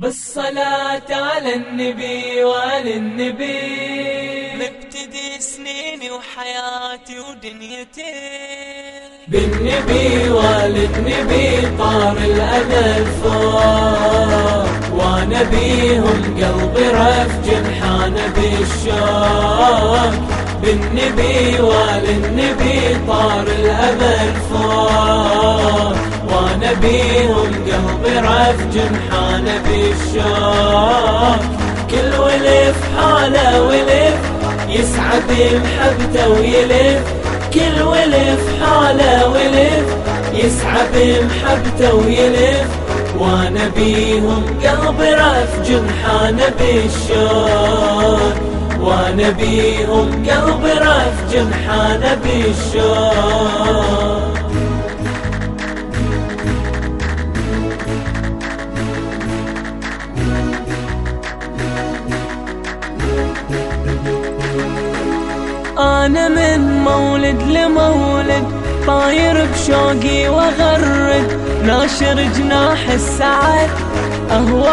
بالصلاة على النبي وآل النبي. مبتدي سنيني وحياتي ودنيتي. بالنبي والد طار الأمل فوق وأنا بيهم قلبي رف جنحان بالشوق. بالنبي والنبي طار الأمل فوق وأنا بيهم قلبي رف جنحان بالشوق. كل ولف حاله ولف يسعد بمحبته ويلف. كل ولف حاله ولف يسعى بمحبته ويلف. وأنا بيهم قلبي رف جنحانه بالشوق. وأنا بيهم قلبي رف جنحانه بالشوق. أنا من مولد لمولد طاير بشوقي وغرد ناشر جناح السعد أهوى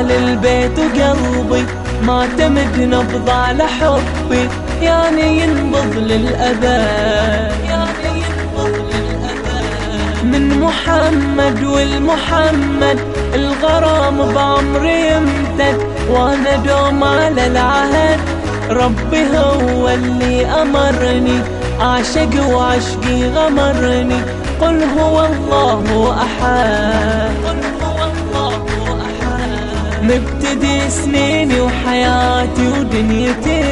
آل البيت وقلبي. ما تمد نبض على حبي يعني ينبض للأبد يعني ينبض للأبد. من محمد والمحمد الغرام بعمري يمتد. وأنا دوم على العهد. ربي هو اللي أمرني. أعشق وعشقي غمرني. قل هو الله أحد. قل هو الله أحد مبتدي سنيني وحياتي ودنيتي.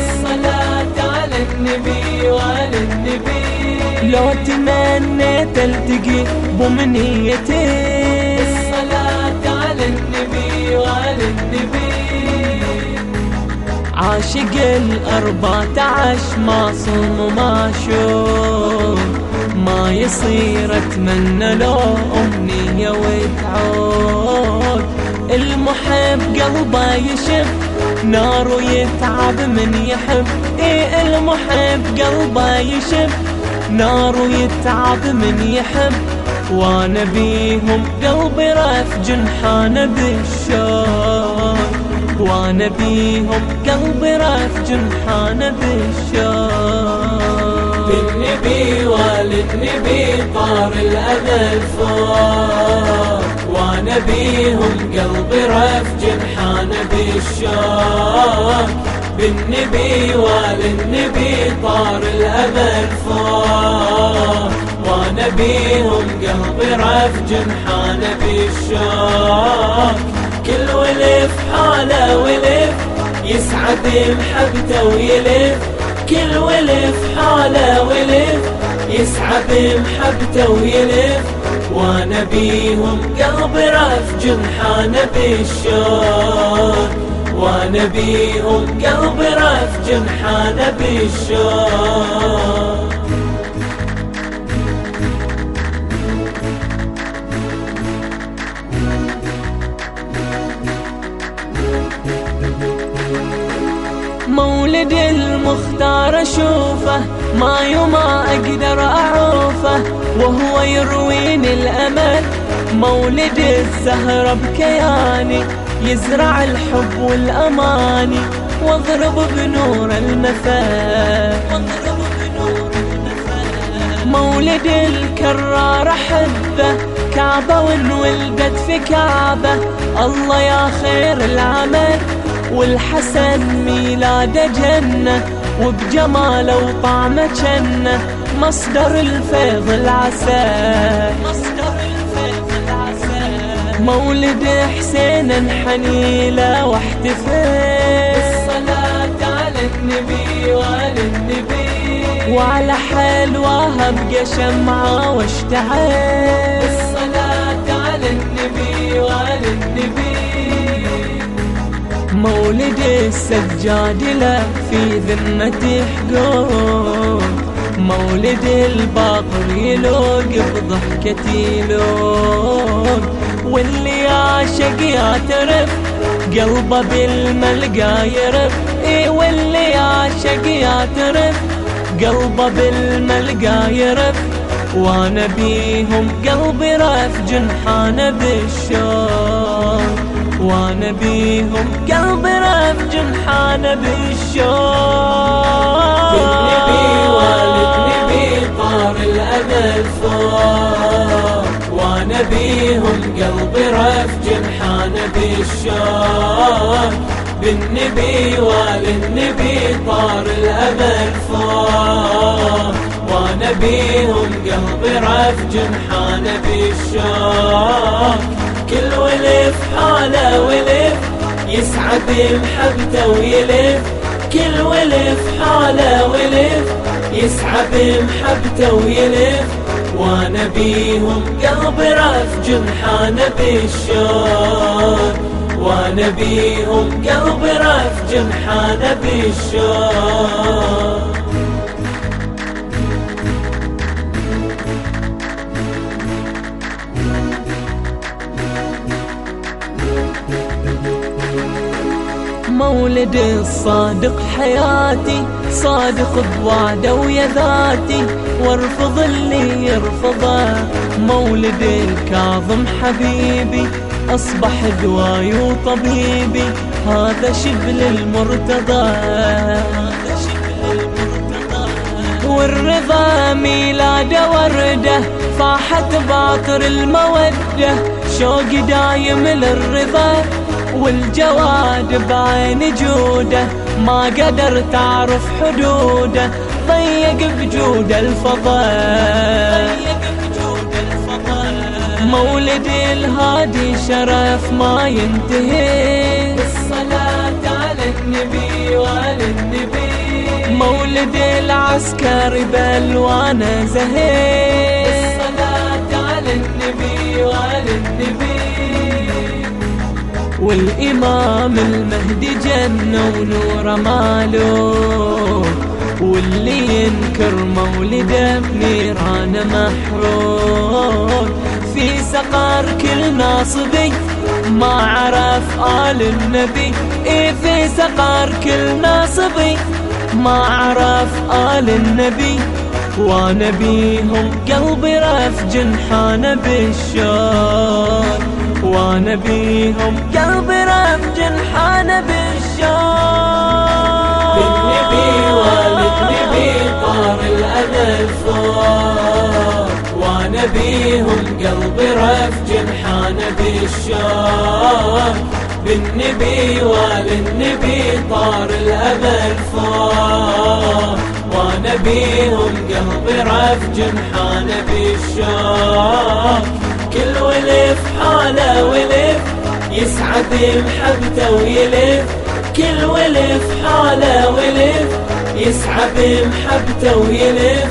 الصلاة على النبي وعلى النبي. لو تمنيت ألتقي بمنيتي. الصلاة على النبي وعلى النبي. عاشق الأربعة عشر ما صوم وما شوف ما يصير أتمنى لو أمنية وتعود. المحب قلبه يشف نار ويتعب من يحب. إيه المحب قلبه يشف نار ويتعب من يحب. وأنا بيهم قلبي رف جنحانه بالشوق. وأنا بيهم قلبي رف جنحانه بالشوق. بالنبي والد نبي طار الأمل فوق وأنا بيهم قلبي رف جنحانه بالشوق. بالنبي والنبي طار الأمل فوق وأنا بيهم قلبي رف جنحانه بالشوق. كل ولف حاله ولف يسعد بمحبته ويلف. كل ولف حاله ولف يسعد بمحبته ويلف. وأنا بيهم قلبي رف جنحانه بالشوق. وأنا بيهم قلبي رف جنحانه بالشوق. مولد المختار أشوفه ما يوما أقدر اعوفه وهو يرويني الأمل مولد الزهرة بكياني. يزرع الحب والأماني واضرب بنور المثل مولد الكرار احبه كعبة وانولدت في كعبة. الله يا خير العمل والحسن ميلاده جنة وبجماله وطعمه جنة. مصدر الفيض العسل مصدر الفيض العسل مولد حسين انحني له واحتفل الصلاة على النبي وعلى النبي. وعلى حلوها ابقى شمعة واشتعل الصلاة على النبي وعلى النبي. مولد السجاد له في ذمة حقوق مولد الباطل يلوق بضحكتي يلوق. واللي يعشق يعترف قلبه بالملقى يرف. إي واللي يعشق يعترف قلبه بالملقى يرف. وأنا بيهم قلبي رف جنحانه بالشوق. وأنا بيهم قلبي رف جنحان بالشوق بالنبي والد نبي طار الأمل فوق. وأنا بيهم قلبي رف جنحان بالشوق. بالنبي والنبي طار الأمل فوق. وأنا بيهم قلبي رف جنحان بالشوق. كل ولف حاله ولف. يسعد بمحبته ويلف. كل ولف حاله ولف. يسعى بمحبته ويلف. وأنا بيهم قلبي رف جنحانه بالشوق. وأنا بيهم قلبي رف جنحانه بالشوق. مولد الصادق حياتي صادق بوعده ويا ذاتي. وارفض اللي يرفضه مولد الكاظم حبيبي. أصبح دواي وطبيبي. هذا شبل المرتضى. والرضا ميلاده ورده. فاحت باطر المودة. شوقي دايم للرضا. والجواد بعين جوده ما قدر تعرف حدوده. ضيق بجود الفضاء مولد الهادي شرف ما ينتهي. الصلاة على النبي وعلى النبي مولد العسكري بألوانه زهير الصلاة على النبي وعلى النبي والإمام المهدي جنة ونور ماله واللي ينكر مولده بنيران محروق في سقر كل ناصبي ما عرف آل النبي. إيه في سقر كل ناصبي ما عرف آل النبي. وأنا بيهم قلبي رف جنحانه بالشوق. وأنا بيهم قلبي رف جنحانه بالشوق. بالنبي والد نبي طار الأمل فوق وأنا بيهم قلبي رف جنحانه بالشوق. بالنبي والنبي طار الأمل فوق وأنا بيهم قلبي رف جنحانه بالشوق. كل ولف حاله ولف يسعد بمحبته ويلف. كل ولف حاله ولف يسعى بمحبته ويلف.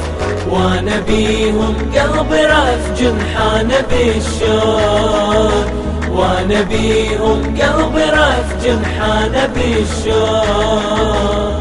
وأنا بيهم قلبي رف جنحانه بالشوق. وأنا بيهم قلبي رف جنحانه بالشوق.